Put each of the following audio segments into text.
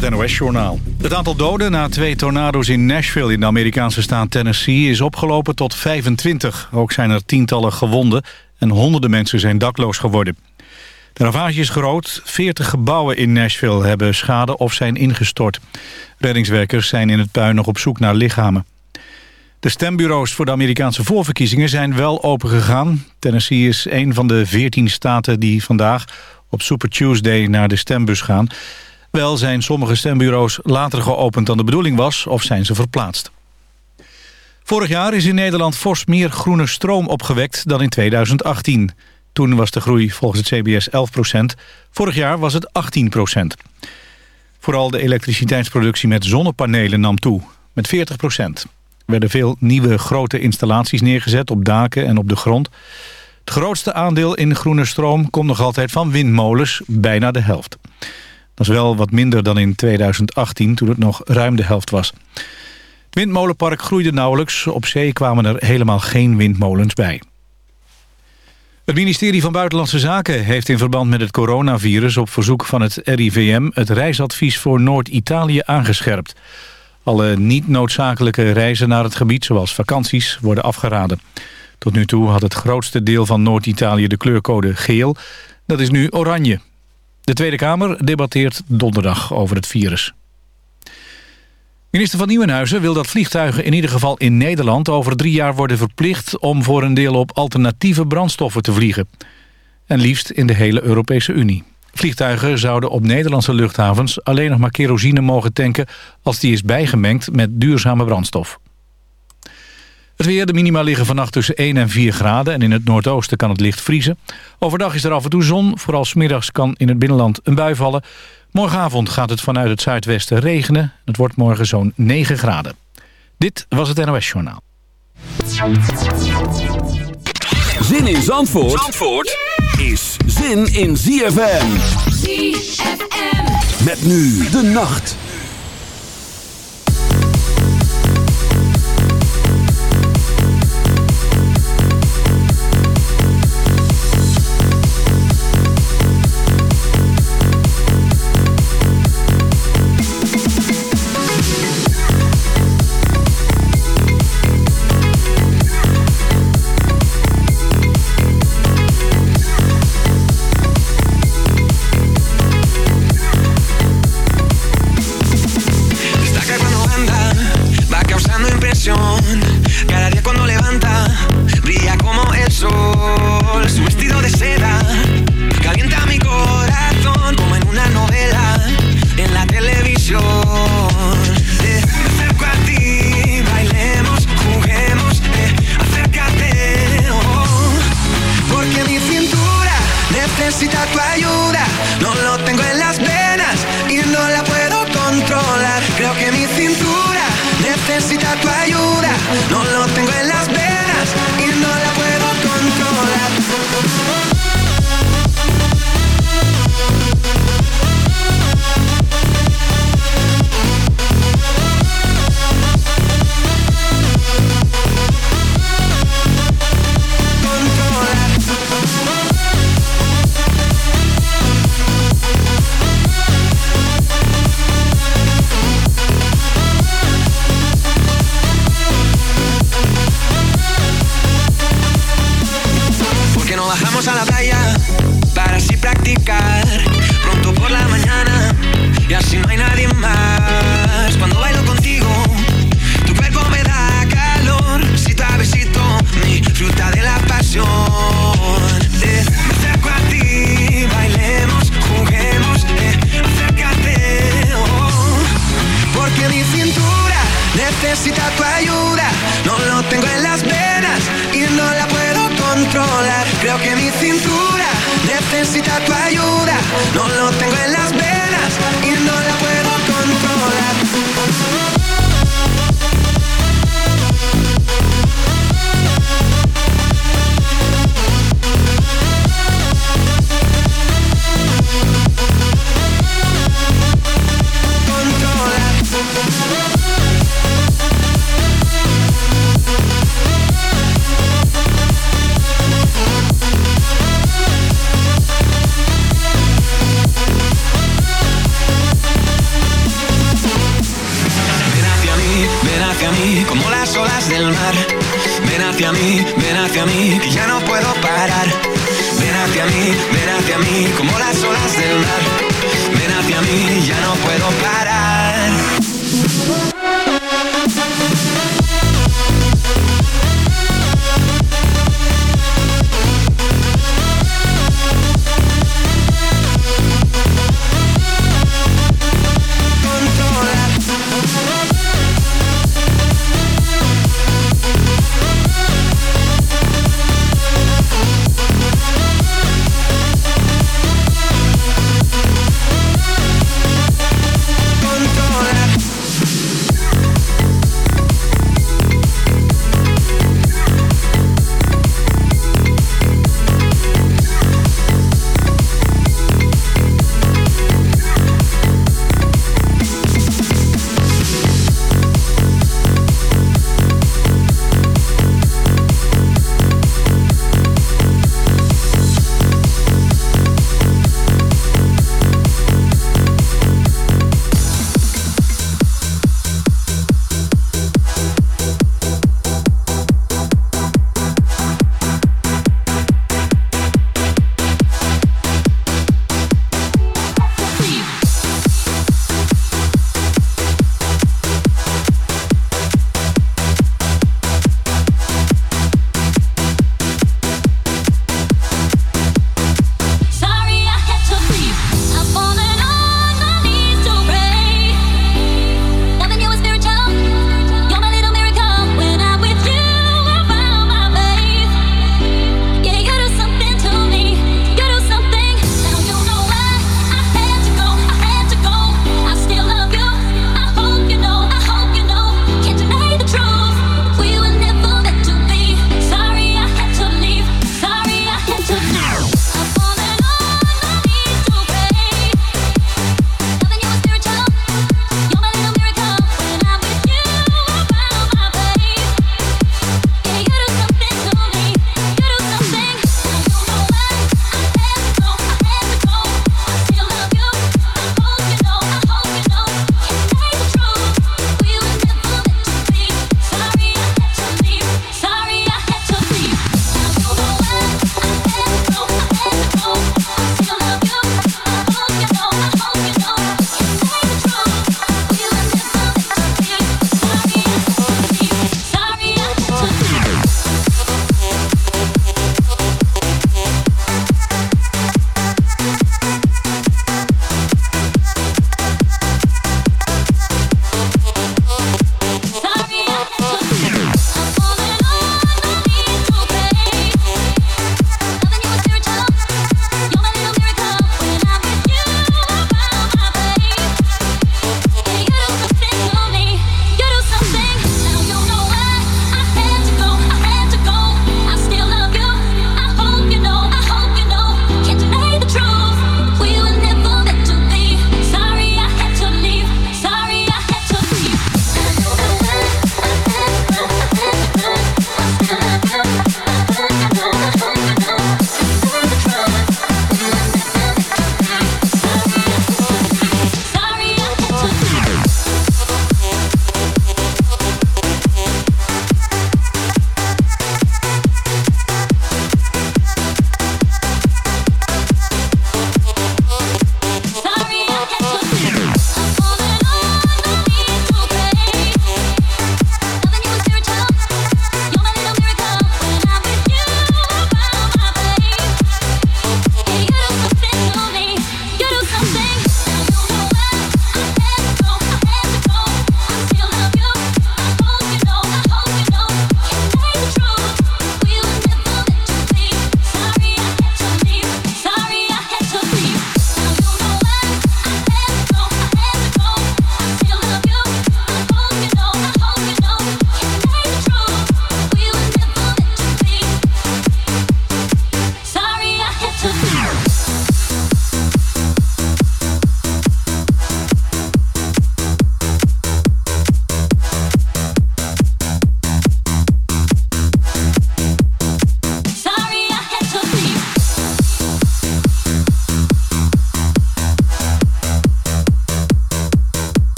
het NOS-journaal. Het aantal doden na twee tornado's in Nashville in de Amerikaanse staat Tennessee is opgelopen tot 25. Ook zijn er tientallen gewonden en honderden mensen zijn dakloos geworden. De ravage is groot. 40 gebouwen in Nashville hebben schade of zijn ingestort. Reddingswerkers zijn in het puin nog op zoek naar lichamen. De stembureaus voor de Amerikaanse voorverkiezingen zijn wel opengegaan. Tennessee is een van de 14 staten die vandaag op Super Tuesday naar de stembus gaan. Wel zijn sommige stembureaus later geopend dan de bedoeling was of zijn ze verplaatst. Vorig jaar is in Nederland fors meer groene stroom opgewekt dan in 2018. Toen was de groei volgens het CBS 11% Vorig jaar was het 18% Vooral de elektriciteitsproductie met zonnepanelen nam toe, met 40% Er werden veel nieuwe grote installaties neergezet op daken en op de grond. Het grootste aandeel in groene stroom komt nog altijd van windmolens, bijna de helft. Dat is wel wat minder dan in 2018, toen het nog ruim de helft was. Het windmolenpark groeide nauwelijks. Op zee kwamen er helemaal geen windmolens bij. Het ministerie van Buitenlandse Zaken heeft in verband met het coronavirus... op verzoek van het RIVM het reisadvies voor Noord-Italië aangescherpt. Alle niet noodzakelijke reizen naar het gebied, zoals vakanties, worden afgeraden. Tot nu toe had het grootste deel van Noord-Italië de kleurcode geel. Dat is nu oranje. De Tweede Kamer debatteert donderdag over het virus. Minister van Nieuwenhuizen wil dat vliegtuigen in ieder geval in Nederland... over drie jaar worden verplicht om voor een deel op alternatieve brandstoffen te vliegen. En liefst in de hele Europese Unie. Vliegtuigen zouden op Nederlandse luchthavens alleen nog maar kerosine mogen tanken... als die is bijgemengd met duurzame brandstof. Het weer, de minima liggen vannacht tussen 1 en 4 graden... en in het noordoosten kan het licht vriezen. Overdag is er af en toe zon, vooral smiddags kan in het binnenland een bui vallen. Morgenavond gaat het vanuit het zuidwesten regenen. Het wordt morgen zo'n 9 graden. Dit was het NOS Journaal. Zin in Zandvoort, Zandvoort is zin in ZFM. ZFM. Met nu de nacht. Su vestido de seda calienta mi corazón como en una novela, en la televisión.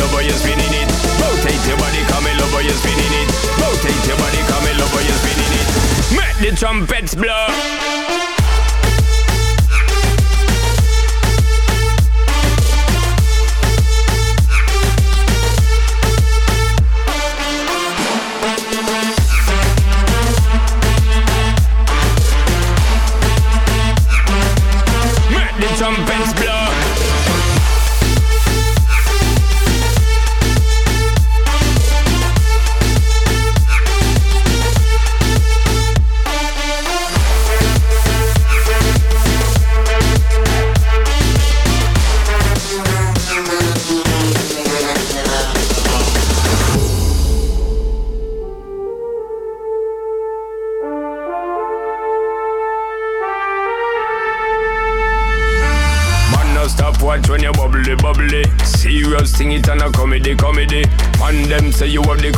your body, come in, love, you're spinning it. Rotate your body, come in, love, you're spinning it. Rotate your body, come in, love, you're spinning it. Make the trumpets blow.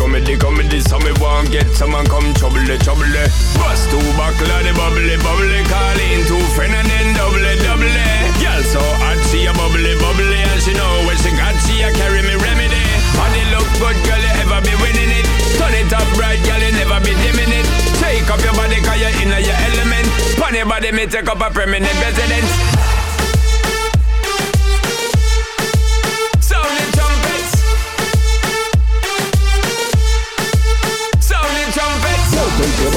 Comedy, comedy. So me want get someone come trouble, trouble. Bust two buckle the bubbly, bubbly. Call in two friend and then double, double. Girl so hot, she a bubbly, bubbly. And she know when she got, she a carry me remedy. Body look good, girl, you ever be winning it. Turn it up right, girl, you never be dimming it. Take up your body, cause you're in your element. Pon your body, me take up a permanent residence.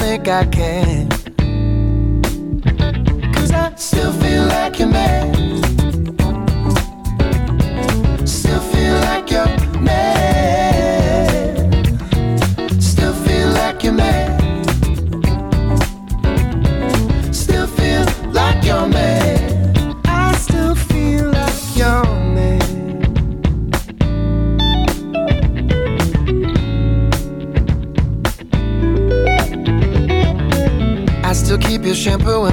think I can. Cause I still feel like a man.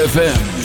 Kills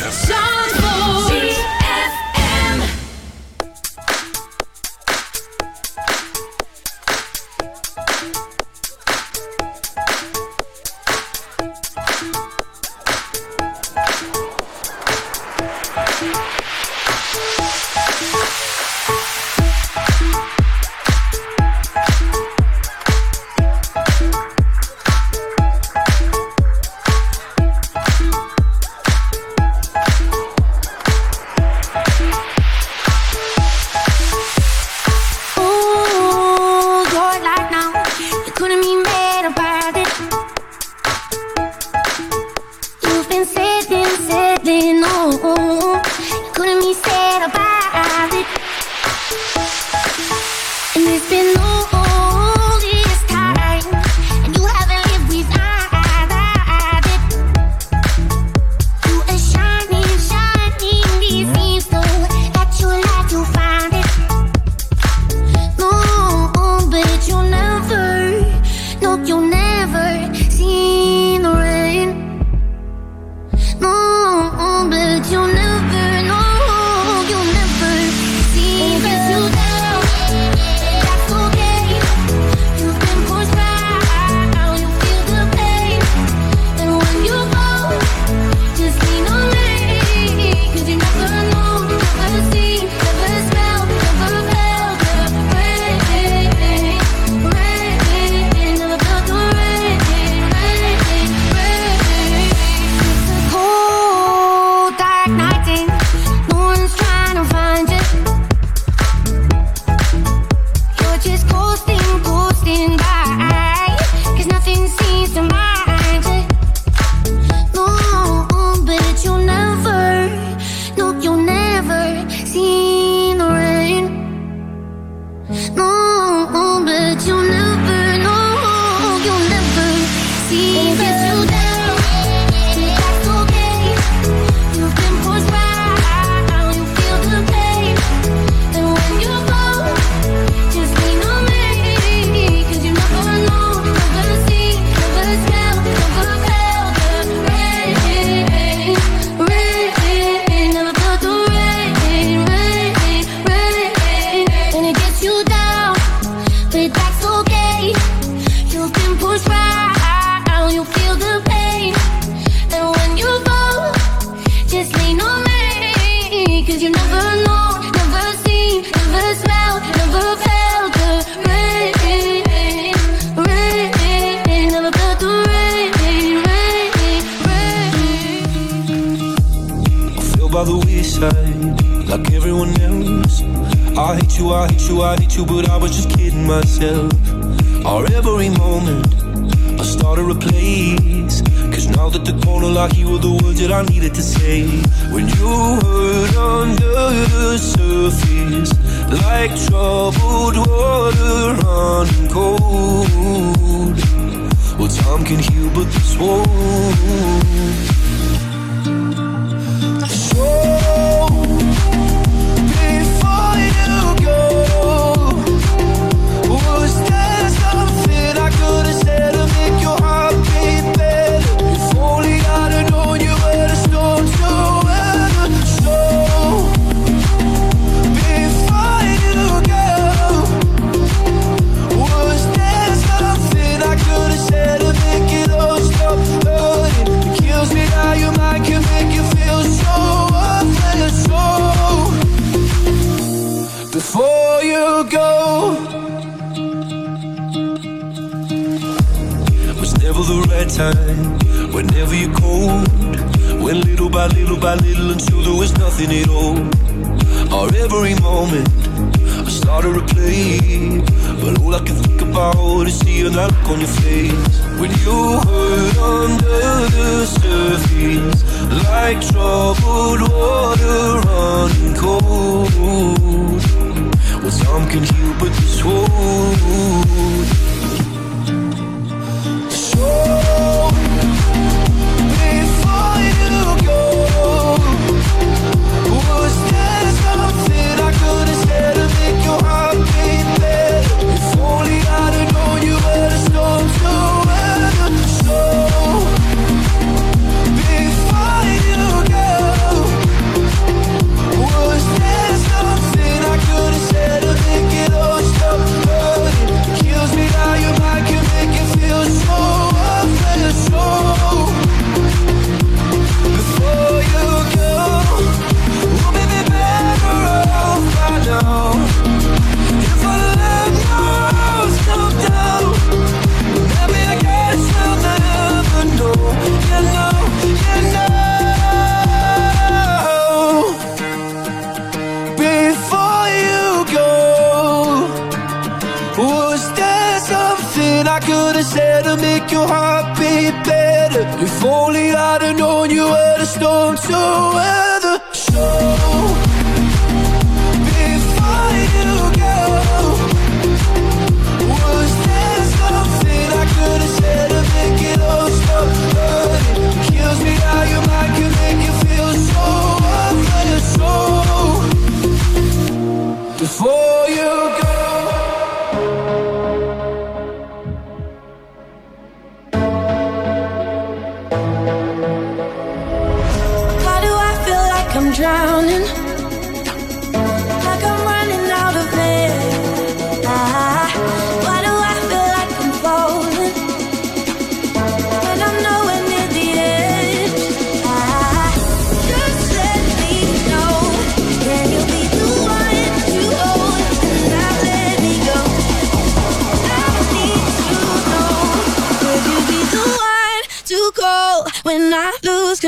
Said there to make your heart beat better. If only I'd have known you were the storm so well.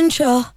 control.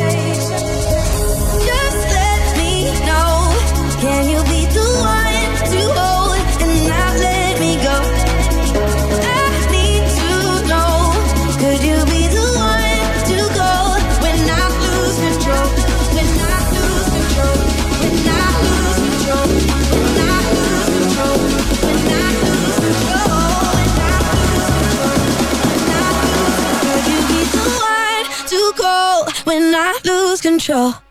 control.